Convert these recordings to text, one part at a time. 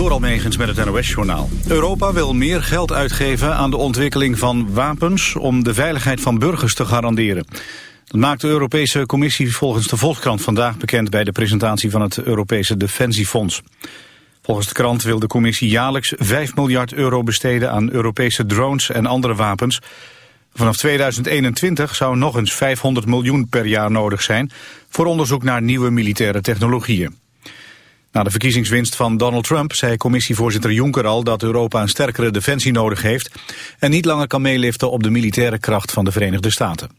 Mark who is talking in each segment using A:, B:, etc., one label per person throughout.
A: Door Almegens met het NOS-journaal. Europa wil meer geld uitgeven aan de ontwikkeling van wapens... om de veiligheid van burgers te garanderen. Dat maakt de Europese Commissie volgens de Volkskrant vandaag bekend... bij de presentatie van het Europese Defensiefonds. Volgens de krant wil de Commissie jaarlijks 5 miljard euro besteden... aan Europese drones en andere wapens. Vanaf 2021 zou nog eens 500 miljoen per jaar nodig zijn... voor onderzoek naar nieuwe militaire technologieën. Na de verkiezingswinst van Donald Trump zei commissievoorzitter Juncker al dat Europa een sterkere defensie nodig heeft en niet langer kan meeliften op de militaire kracht van de Verenigde Staten.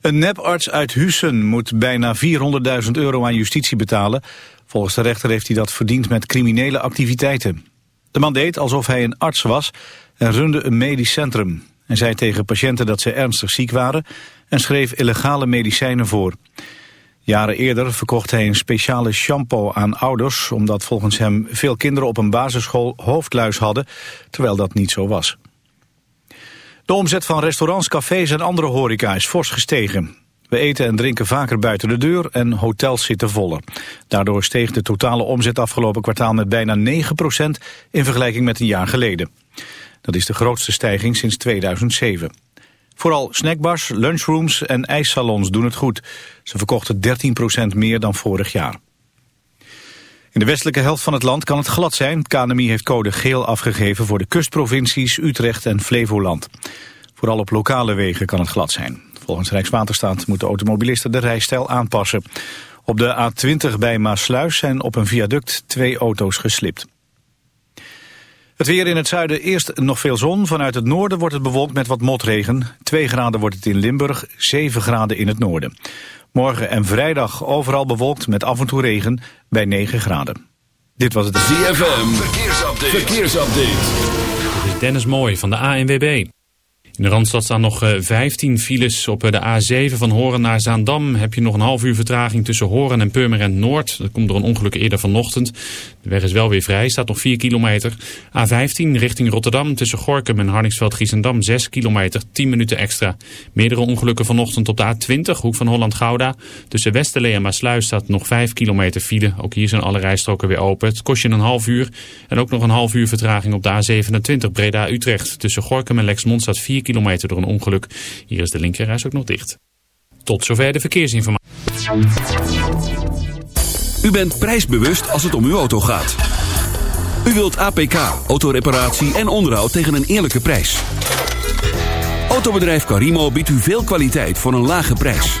A: Een neparts uit Hussen moet bijna 400.000 euro aan justitie betalen. Volgens de rechter heeft hij dat verdiend met criminele activiteiten. De man deed alsof hij een arts was en runde een medisch centrum. Hij zei tegen patiënten dat ze ernstig ziek waren en schreef illegale medicijnen voor. Jaren eerder verkocht hij een speciale shampoo aan ouders... omdat volgens hem veel kinderen op een basisschool hoofdluis hadden... terwijl dat niet zo was. De omzet van restaurants, cafés en andere horeca is fors gestegen. We eten en drinken vaker buiten de deur en hotels zitten voller. Daardoor steeg de totale omzet afgelopen kwartaal met bijna 9% in vergelijking met een jaar geleden. Dat is de grootste stijging sinds 2007. Vooral snackbars, lunchrooms en ijssalons doen het goed. Ze verkochten 13% meer dan vorig jaar. In de westelijke helft van het land kan het glad zijn. KNMI heeft code geel afgegeven voor de kustprovincies Utrecht en Flevoland. Vooral op lokale wegen kan het glad zijn. Volgens Rijkswaterstaat moeten automobilisten de rijstijl aanpassen. Op de A20 bij Maasluis zijn op een viaduct twee auto's geslipt. Het weer in het zuiden eerst nog veel zon. Vanuit het noorden wordt het bewolkt met wat motregen. 2 graden wordt het in Limburg, 7 graden in het noorden. Morgen en vrijdag overal bewolkt met af en toe regen bij 9 graden. Dit was het
B: ZFM. Verkeersupdate. Verkeersupdate.
C: Dit is Dennis Mooi van de ANWB. In de Randstad staan nog 15 eh, files op eh, de A7 van Horen naar Zaandam. Heb je nog een half uur vertraging tussen Horen en Purmerend Noord. Dat komt door een ongeluk eerder vanochtend. De weg is wel weer vrij, staat nog 4 kilometer. A15 richting Rotterdam tussen Gorkum en Harningsveld-Giessendam 6 kilometer, 10 minuten extra. Meerdere ongelukken vanochtend op de A20, hoek van Holland-Gouda. Tussen Westerlee en Maasluis staat nog 5 kilometer file. Ook hier zijn alle rijstroken weer open. Het kost je een half uur. En ook nog een half uur vertraging op de A27 Breda-Utrecht. Tussen Gorkum en Lexmond staat 4 kilometer door een ongeluk. Hier is de linkerreis ook nog dicht. Tot zover de verkeersinformatie.
B: U bent prijsbewust als het om uw auto gaat. U wilt APK, autoreparatie en onderhoud tegen een eerlijke prijs. Autobedrijf Carimo biedt u veel kwaliteit voor een lage prijs.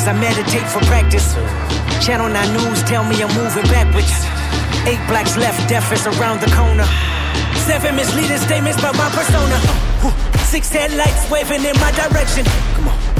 D: Marys, I meditate for practice. Channel 9 News tell me I'm moving backwards. Eight blacks left, death is around the corner. Seven misleading statements about my persona. Six headlights waving in my direction.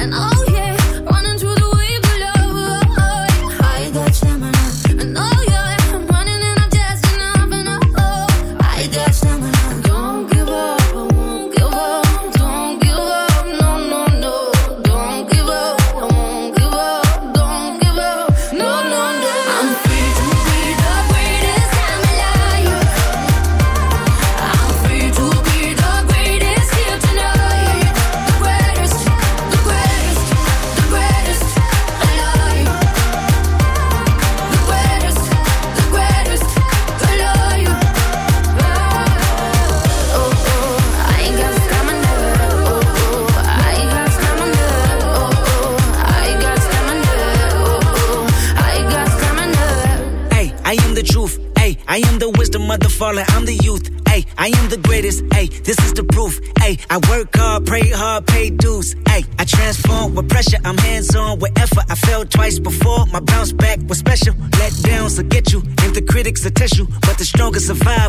E: and all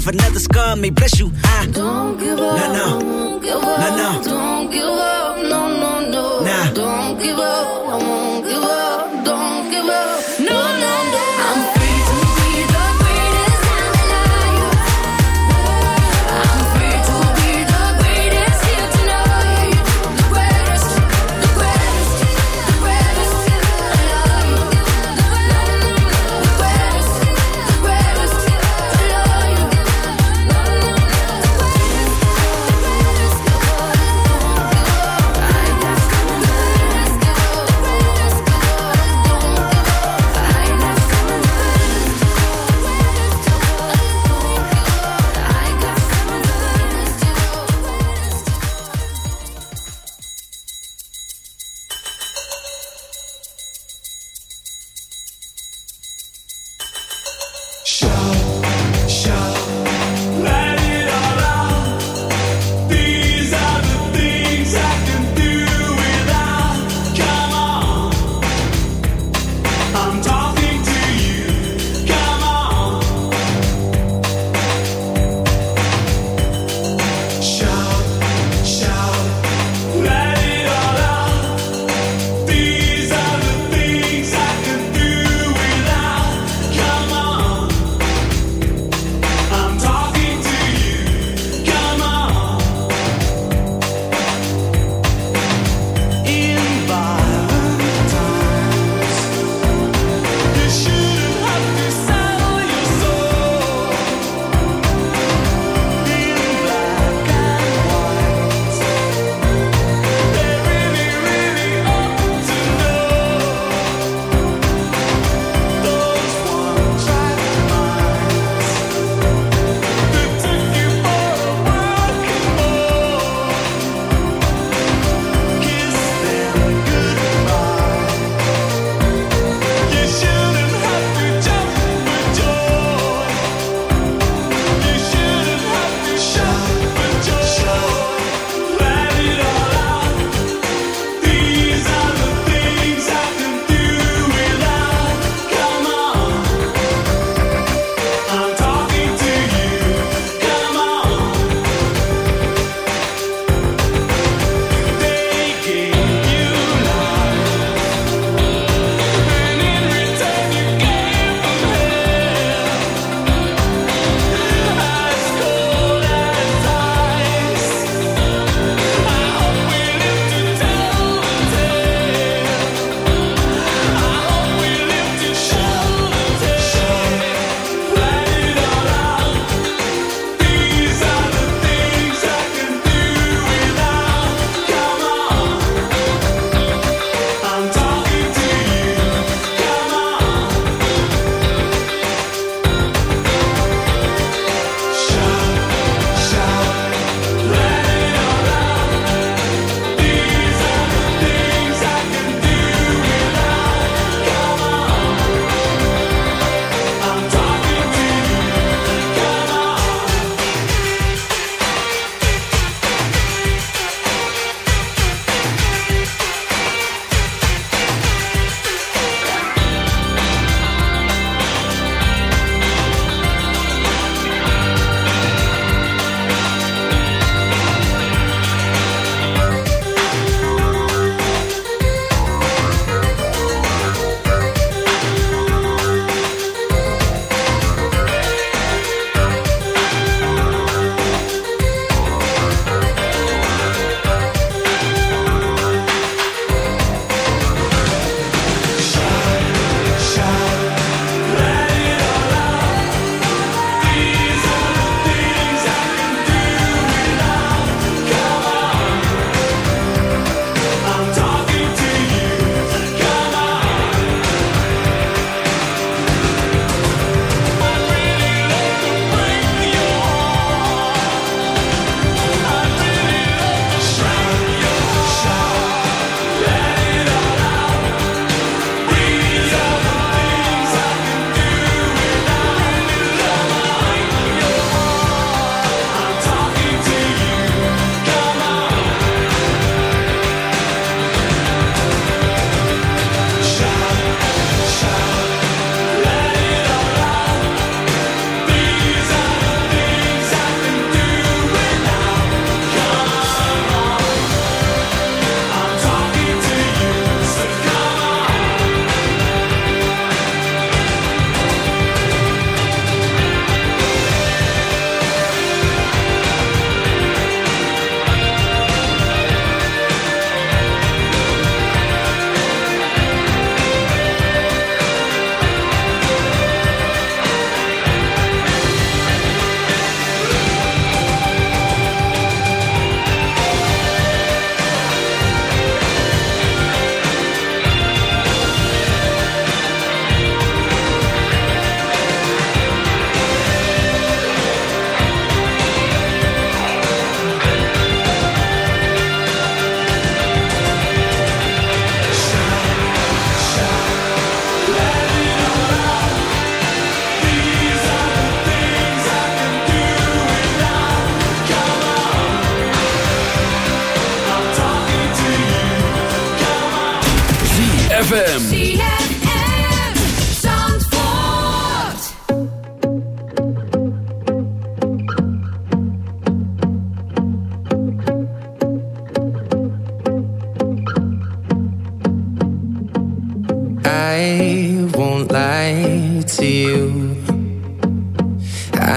E: another
D: scar may bless you. I
F: don't give up.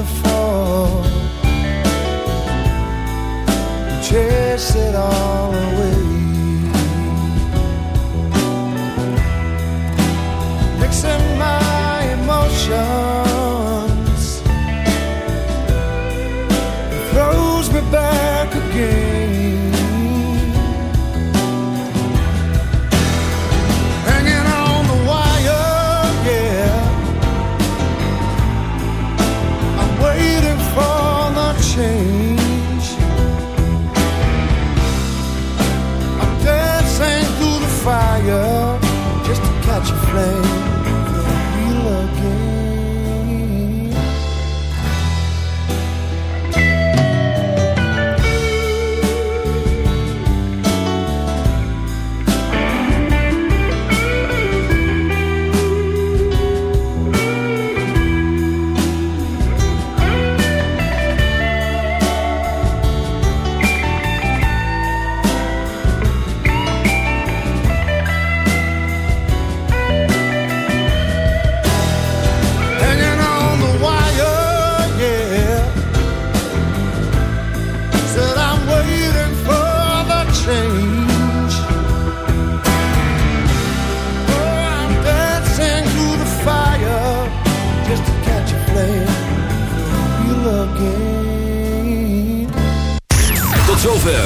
G: wonderful chase it all away.